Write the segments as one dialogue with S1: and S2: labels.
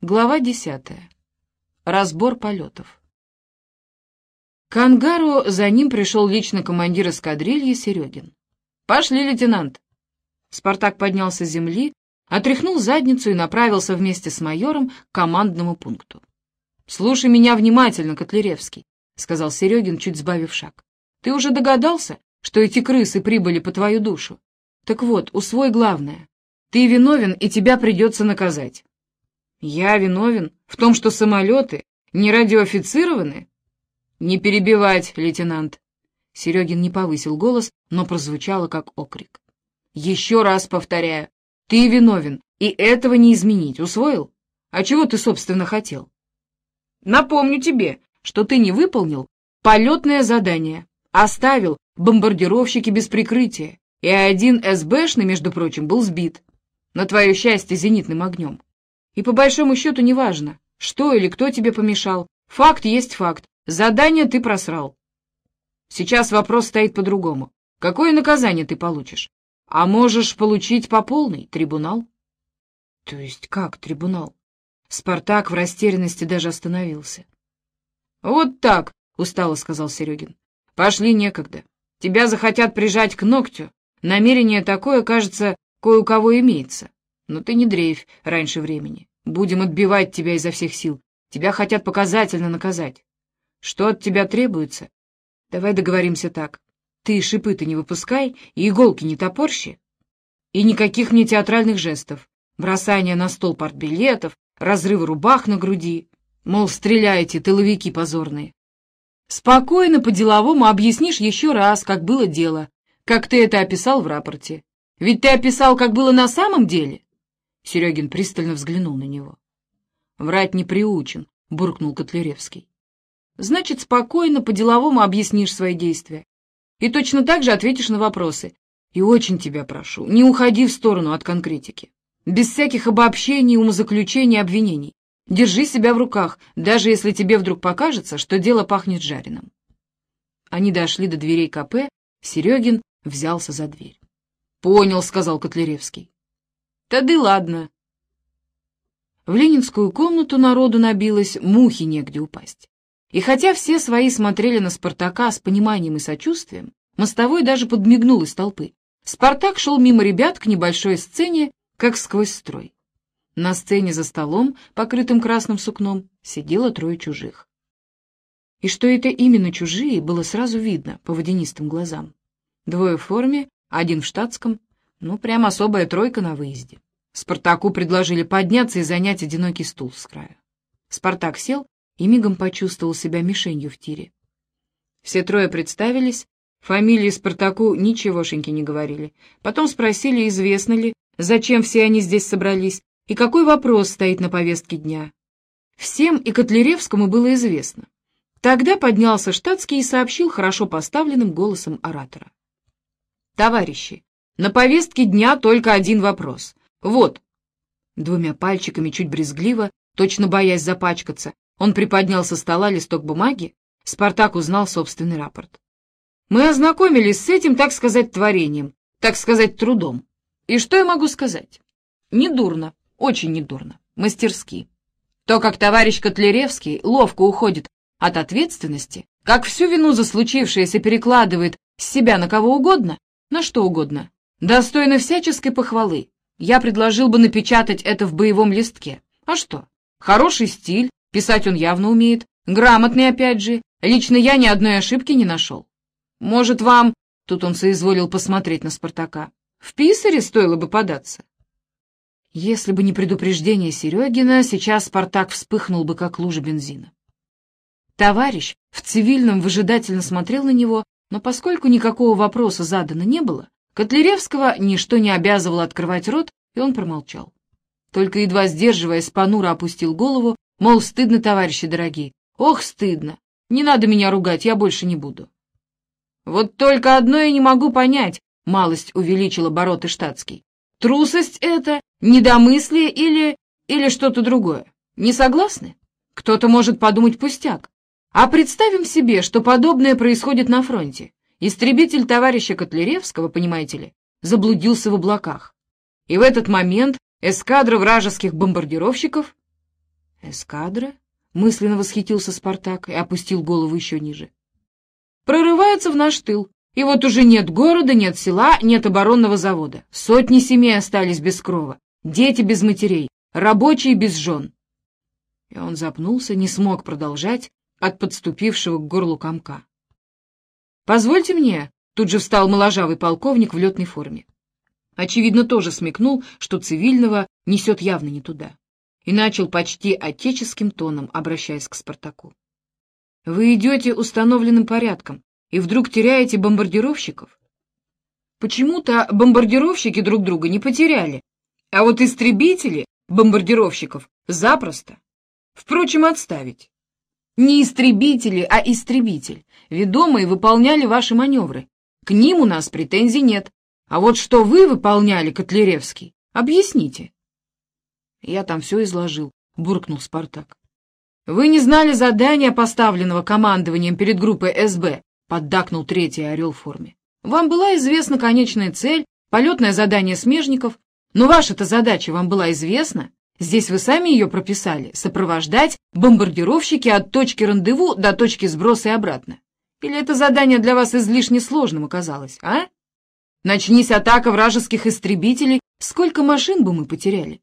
S1: Глава десятая. Разбор полетов. К ангару за ним пришел лично командир эскадрильи Серегин. «Пошли, лейтенант!» Спартак поднялся с земли, отряхнул задницу и направился вместе с майором к командному пункту. «Слушай меня внимательно, Котляревский», — сказал Серегин, чуть сбавив шаг. «Ты уже догадался, что эти крысы прибыли по твою душу? Так вот, усвой главное. Ты виновен, и тебя придется наказать. Я виновен в том, что самолеты не радиоофицированы? Не перебивать, лейтенант. Серегин не повысил голос, но прозвучало как окрик. Еще раз повторяю, ты виновен, и этого не изменить. Усвоил? А чего ты, собственно, хотел? Напомню тебе, что ты не выполнил полетное задание, оставил бомбардировщики без прикрытия, и один СБшный, между прочим, был сбит. На твое счастье, зенитным огнем. И по большому счету неважно, что или кто тебе помешал. Факт есть факт. Задание ты просрал. Сейчас вопрос стоит по-другому. Какое наказание ты получишь? А можешь получить по полной, трибунал. То есть как трибунал? Спартак в растерянности даже остановился. Вот так, устало сказал Серегин. Пошли некогда. Тебя захотят прижать к ногтю. Намерение такое, кажется, кое у кого имеется. Но ты не дрейфь раньше времени. Будем отбивать тебя изо всех сил. Тебя хотят показательно наказать. Что от тебя требуется? Давай договоримся так. Ты шипы-то не выпускай и иголки не топорщи. И никаких мне театральных жестов. Бросания на стол портбилетов, разрывы рубах на груди. Мол, стреляйте, тыловики позорные. Спокойно, по-деловому объяснишь еще раз, как было дело, как ты это описал в рапорте. Ведь ты описал, как было на самом деле. Серегин пристально взглянул на него. «Врать не приучен», — буркнул Котляревский. «Значит, спокойно, по-деловому объяснишь свои действия. И точно так же ответишь на вопросы. И очень тебя прошу, не уходи в сторону от конкретики. Без всяких обобщений, умозаключений, обвинений. Держи себя в руках, даже если тебе вдруг покажется, что дело пахнет жареным». Они дошли до дверей КП, Серегин взялся за дверь. «Понял», — сказал Котляревский. Тады ладно. В ленинскую комнату народу набилось, мухи негде упасть. И хотя все свои смотрели на Спартака с пониманием и сочувствием, мостовой даже подмигнул из толпы. Спартак шел мимо ребят к небольшой сцене, как сквозь строй. На сцене за столом, покрытым красным сукном, сидело трое чужих. И что это именно чужие, было сразу видно по водянистым глазам. Двое в форме, один в штатском, ну, прям особая тройка на выезде. Спартаку предложили подняться и занять одинокий стул с краю. Спартак сел и мигом почувствовал себя мишенью в тире. Все трое представились, фамилии Спартаку ничегошеньки не говорили. Потом спросили, известно ли, зачем все они здесь собрались и какой вопрос стоит на повестке дня. Всем и Котляревскому было известно. Тогда поднялся штатский и сообщил хорошо поставленным голосом оратора. «Товарищи, на повестке дня только один вопрос. Вот. Двумя пальчиками, чуть брезгливо, точно боясь запачкаться, он приподнял со стола листок бумаги. Спартак узнал собственный рапорт. Мы ознакомились с этим, так сказать, творением, так сказать, трудом. И что я могу сказать? Недурно, очень недурно, мастерски. То, как товарищ Котляревский ловко уходит от ответственности, как всю вину за случившееся перекладывает с себя на кого угодно, на что угодно, Достойно всяческой похвалы. Я предложил бы напечатать это в боевом листке. А что? Хороший стиль, писать он явно умеет, грамотный опять же. Лично я ни одной ошибки не нашел. Может, вам, тут он соизволил посмотреть на Спартака, в писаре стоило бы податься. Если бы не предупреждение Серегина, сейчас Спартак вспыхнул бы, как лужа бензина. Товарищ в цивильном выжидательно смотрел на него, но поскольку никакого вопроса задано не было, Котляревского ничто не обязывало открывать рот, и он промолчал. Только едва сдерживаясь, понуро опустил голову, мол, стыдно, товарищи дорогие. Ох, стыдно. Не надо меня ругать, я больше не буду. Вот только одно я не могу понять, малость увеличила обороты штатский. Трусость это, недомыслие или... или что-то другое. Не согласны? Кто-то может подумать пустяк. А представим себе, что подобное происходит на фронте. Истребитель товарища Котляревского, понимаете ли, заблудился в облаках. И в этот момент эскадра вражеских бомбардировщиков... «Эскадра?» — мысленно восхитился Спартак и опустил голову еще ниже. «Прорывается в наш тыл, и вот уже нет города, нет села, нет оборонного завода. Сотни семей остались без крова, дети без матерей, рабочие без жен». И он запнулся, не смог продолжать от подступившего к горлу комка. «Позвольте мне», — тут же встал моложавый полковник в летной форме. Очевидно, тоже смекнул, что цивильного несет явно не туда и начал почти отеческим тоном, обращаясь к Спартаку. «Вы идете установленным порядком и вдруг теряете бомбардировщиков? Почему-то бомбардировщики друг друга не потеряли, а вот истребители бомбардировщиков запросто. Впрочем, отставить. Не истребители, а истребитель. Ведомые выполняли ваши маневры. К ним у нас претензий нет. А вот что вы выполняли, Котляревский, объясните. Я там все изложил, буркнул Спартак. Вы не знали задания, поставленного командованием перед группой СБ, поддакнул третий орел в форме. Вам была известна конечная цель, полетное задание смежников, но ваша-то задача вам была известна. Здесь вы сами ее прописали, сопровождать бомбардировщики от точки рандеву до точки сброса и обратно. Или это задание для вас излишне сложным оказалось, а? Начнись атака вражеских истребителей, сколько машин бы мы потеряли?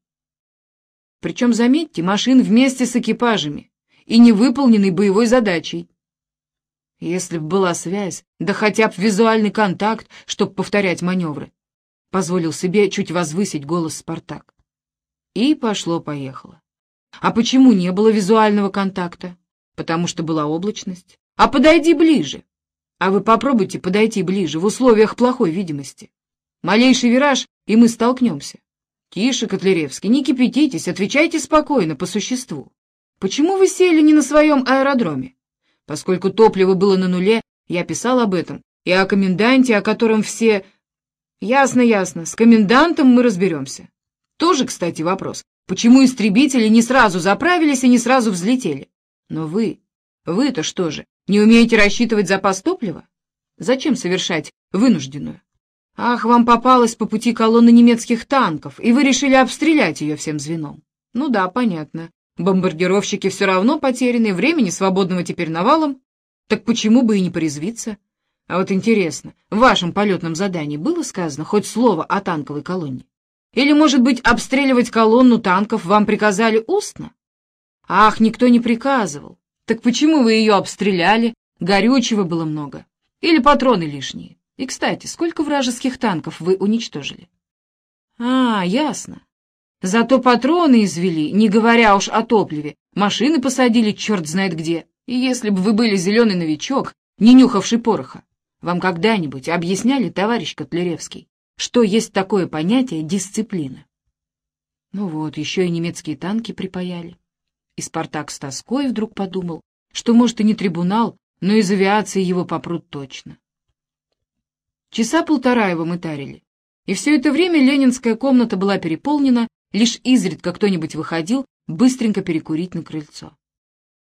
S1: Причем, заметьте, машин вместе с экипажами и невыполненной боевой задачей. Если б была связь, да хотя бы визуальный контакт, чтобы повторять маневры, позволил себе чуть возвысить голос Спартак. И пошло-поехало. А почему не было визуального контакта? Потому что была облачность. А подойди ближе. А вы попробуйте подойти ближе в условиях плохой видимости. Малейший вираж, и мы столкнемся. «Тише, Котляревский, не кипятитесь, отвечайте спокойно, по существу. Почему вы сели не на своем аэродроме? Поскольку топливо было на нуле, я писал об этом, и о коменданте, о котором все... Ясно, ясно, с комендантом мы разберемся. Тоже, кстати, вопрос. Почему истребители не сразу заправились и не сразу взлетели? Но вы... Вы-то что же, не умеете рассчитывать запас топлива? Зачем совершать вынужденную? Ах, вам попалась по пути колонна немецких танков, и вы решили обстрелять ее всем звеном. Ну да, понятно. Бомбардировщики все равно потеряны, времени свободного теперь навалом. Так почему бы и не порезвиться? А вот интересно, в вашем полетном задании было сказано хоть слово о танковой колонне? Или, может быть, обстреливать колонну танков вам приказали устно? Ах, никто не приказывал. Так почему вы ее обстреляли? Горючего было много. Или патроны лишние? И, кстати, сколько вражеских танков вы уничтожили? А, ясно. Зато патроны извели, не говоря уж о топливе. Машины посадили черт знает где. И если бы вы были зеленый новичок, не нюхавший пороха, вам когда-нибудь объясняли, товарищ Котляревский, что есть такое понятие дисциплина? Ну вот, еще и немецкие танки припаяли. И Спартак с тоской вдруг подумал, что, может, и не трибунал, но из авиации его попрут точно. Часа полтора его мытарили. И все это время ленинская комната была переполнена, лишь изредка кто-нибудь выходил быстренько перекурить на крыльцо.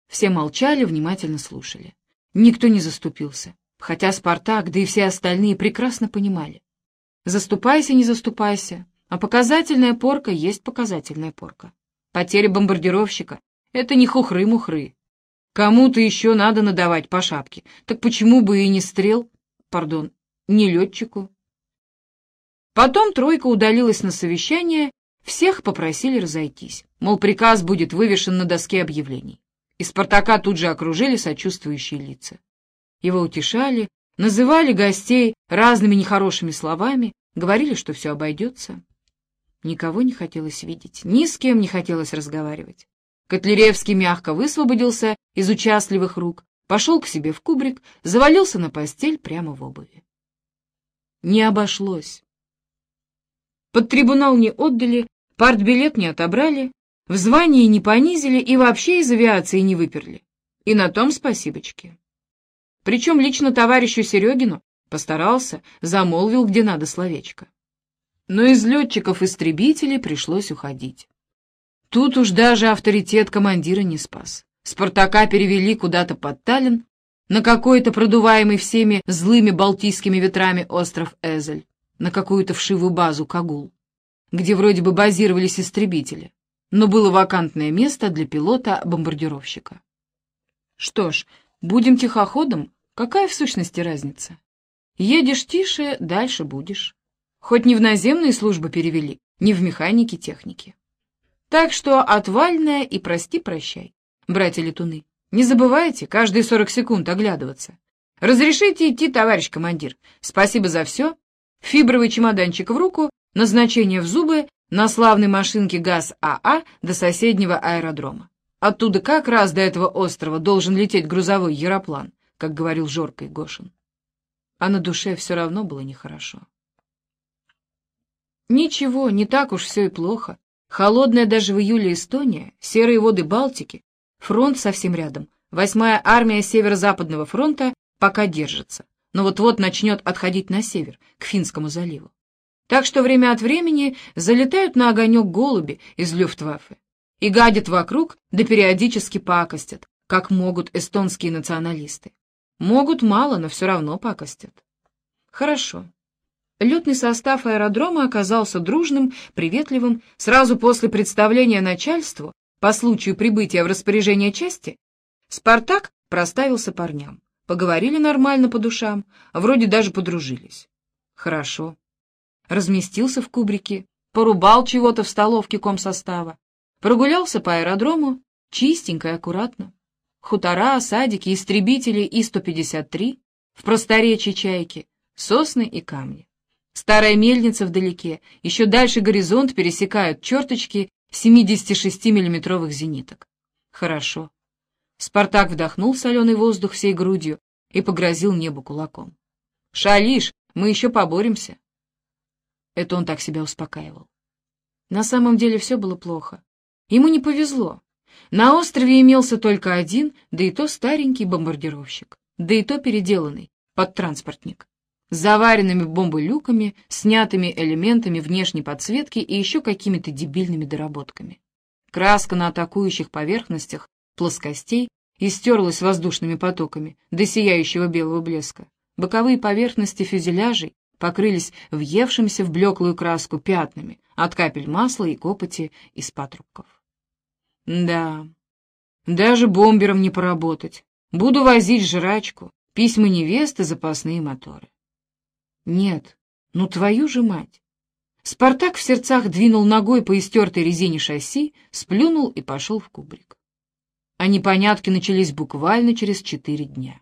S1: Все молчали, внимательно слушали. Никто не заступился, хотя Спартак, да и все остальные прекрасно понимали. Заступайся, не заступайся, а показательная порка есть показательная порка. Потеря бомбардировщика — это не хухры-мухры. Кому-то еще надо надавать по шапке, так почему бы и не стрел, пардон, ни летчику. Потом тройка удалилась на совещание, всех попросили разойтись, мол, приказ будет вывешен на доске объявлений. И Спартака тут же окружили сочувствующие лица. Его утешали, называли гостей разными нехорошими словами, говорили, что все обойдется. Никого не хотелось видеть, ни с кем не хотелось разговаривать. Котляревский мягко высвободился из участливых рук, пошел к себе в кубрик, завалился на постель прямо в обуви не обошлось. Под трибунал не отдали, партбилет не отобрали, в звании не понизили и вообще из авиации не выперли. И на том спасибочки. Причем лично товарищу Серегину постарался, замолвил где надо словечко. Но из летчиков-истребителей пришлось уходить. Тут уж даже авторитет командира не спас. Спартака перевели куда-то под Таллин, на какой-то продуваемый всеми злыми балтийскими ветрами остров Эзель, на какую-то вшивую базу Кагул, где вроде бы базировались истребители. но было вакантное место для пилота-бомбардировщика. Что ж, будем тихоходом, какая в сущности разница? Едешь тише, дальше будешь. Хоть не в наземные службы перевели, не в механике техники. Так что отвальная и прости-прощай, братья-летуны. Не забывайте каждые сорок секунд оглядываться. Разрешите идти, товарищ командир. Спасибо за все. Фибровый чемоданчик в руку, назначение в зубы, на славной машинке ГАЗ-АА а до соседнего аэродрома. Оттуда как раз до этого острова должен лететь грузовой яроплан, как говорил Жорка Гошин. А на душе все равно было нехорошо. Ничего, не так уж все и плохо. Холодная даже в июле Эстония, серые воды Балтики, фронт совсем рядом. Восьмая армия Северо-Западного фронта пока держится, но вот-вот начнет отходить на север, к Финскому заливу. Так что время от времени залетают на огонек голуби из Люфтваффе и гадят вокруг, да периодически пакостят, как могут эстонские националисты. Могут мало, но все равно пакостят. Хорошо. Летный состав аэродрома оказался дружным, приветливым. Сразу после представления начальству, по случаю прибытия в распоряжение части, «Спартак» проставился парням. Поговорили нормально по душам, вроде даже подружились. Хорошо. Разместился в кубрике, порубал чего-то в столовке комсостава, прогулялся по аэродрому, чистенько и аккуратно. Хутора, садики, истребители И-153, в просторечии чайки, сосны и камни. Старая мельница вдалеке, еще дальше горизонт пересекают черточки 76-миллиметровых зениток. Хорошо. Спартак вдохнул соленый воздух всей грудью и погрозил небу кулаком. «Шалиш, мы еще поборемся!» Это он так себя успокаивал. На самом деле все было плохо. Ему не повезло. На острове имелся только один, да и то старенький бомбардировщик, да и то переделанный, под транспортник, с заваренными бомболюками, снятыми элементами внешней подсветки и еще какими-то дебильными доработками. Краска на атакующих поверхностях плоскостей истерлась воздушными потоками до сияющего белого блеска. Боковые поверхности фюзеляжей покрылись въевшимся в блеклую краску пятнами от капель масла и копоти из патрубков. Да, даже бомбером не поработать. Буду возить жрачку, письма невесты, запасные моторы. Нет, ну твою же мать! Спартак в сердцах двинул ногой по истертой резине шасси, сплюнул и пошел в кубрик а непонятки начались буквально через четыре дня.